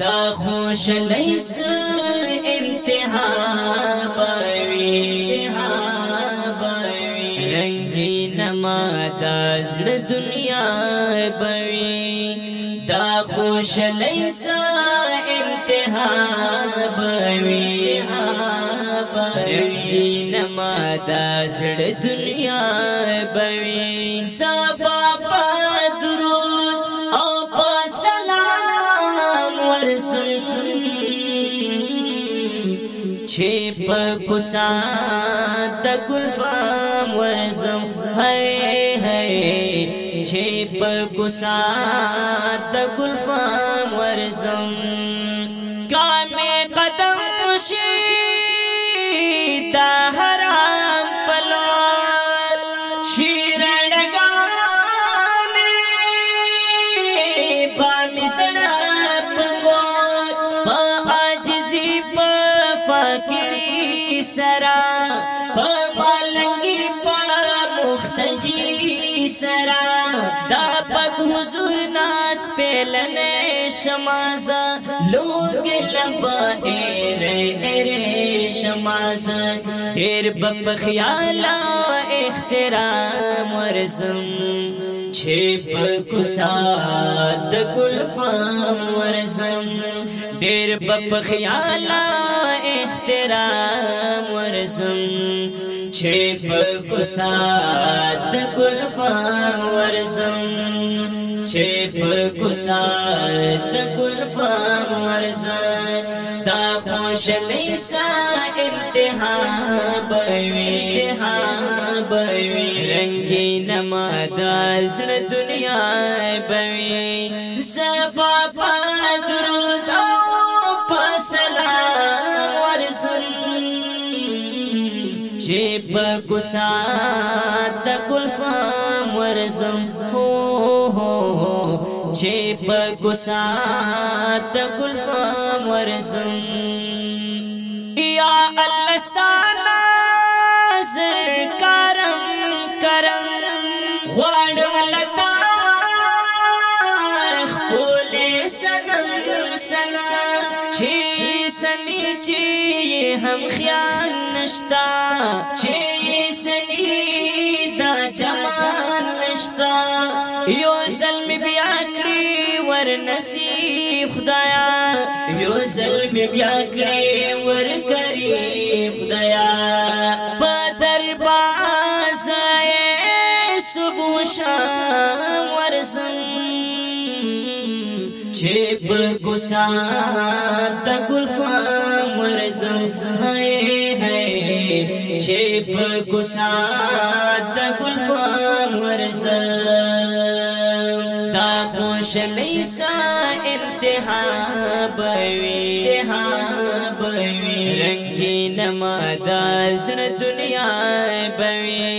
دا خوش لیس انتها پوی رنگی نما دا زر دنیا پوی دا خوش لیس انتها پوی رنگی نما دا زر دنیا پوی سا پکوسان د ګلفام ورزم هي هي چې پکوسان د ګلفام ورزم ګامې قدم شي سرا دا پاک حضور ناس پیلن شمازا لوگ لبا ایر ایر شمازا دیر بپ خیالا اخترام ورزم چھپ کساد گلفام ورزم دیر بپ خیالا اخترام ورزم چې په کوسات د ګل فام ورزم چې په کوسات د ګل فام ورزم دا خوشالۍ سا انتها بوي ها بوي رنگي نما د زړه دنیا بوي زبا په درود او په سلام په د ګلفام ورزم چې په د ګلفام ورزم یا الله زر کرم کرم غواړم لتا خپل سنم سنا چې سلی چی هم خیال نشتا چی سلی دا جمال نشتا یو ظلم بیا کړی ور نسی خدایا یو ظلم بیا کړی ور کری خدایا په دربار سبو شام ورسم چې په ګسا د ګلفام ورزم هاي هاي چې په ګسا د دا خوش ما دا زړه دنیا بوي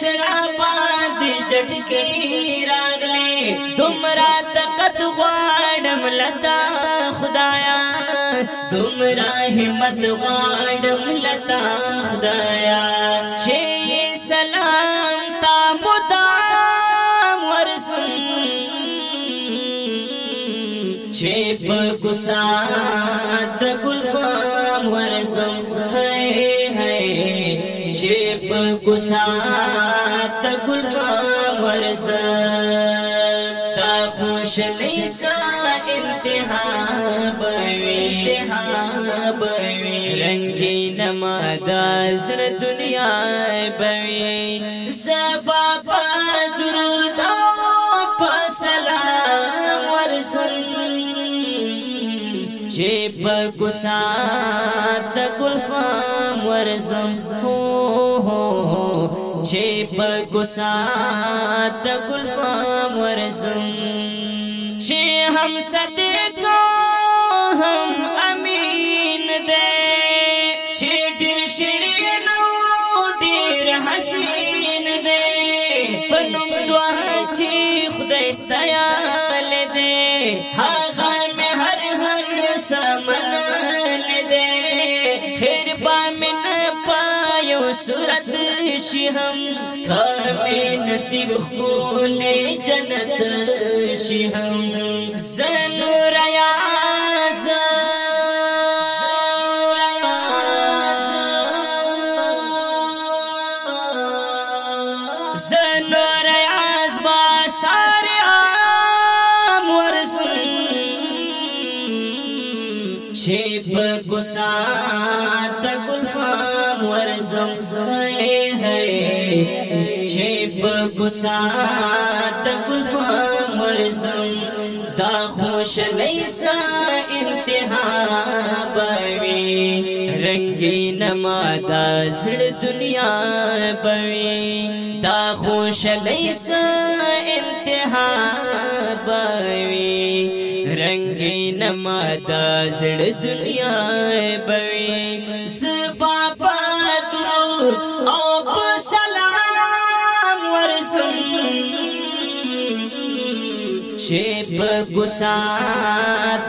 سرا پاد چټکی راغله تمرا طاقت غواړم لتا خدایا تمرا همت غواړم لتا خدایا چې سلام تا مدام ورسم چې په ګساد سات گل فاور سات تا خوش لیسا انتها بوی رنگین مادا زر دنیا بوی زبا پا درودا پا سلام ورسم چی پا گسات گل فاور سم ہو ہو چې په ګسا د ګلفام ورزم چې هم صدق هم امین دې چې ډېر شیرین او ډېر حسین دې پنوم دعا چې خدای ستایل دې هاغه په صورت شي هم کامه نصیب خونه جنت شي هم زه چې په ګسا د ګلفام ورزم هي هي چې په ګسا د ګلفام ورزم دا خوش لیسا انتها بوي رنگین ما دا زړ دنیا بوي دا خوش لیسا انتها بوي رنگین ماتا سڑ دنیا اے بوی سبا پاترو او پسلام ورسن شیپ گسا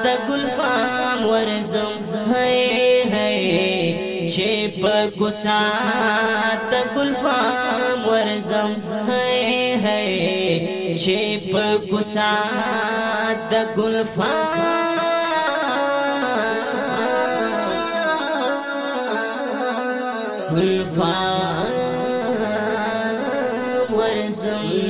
تا گلفام ورزم ہائے ہائے شي په ګسا ته ګلفام ورزم هي هي شي په ګسا ته ګلفام ګلفام ورزم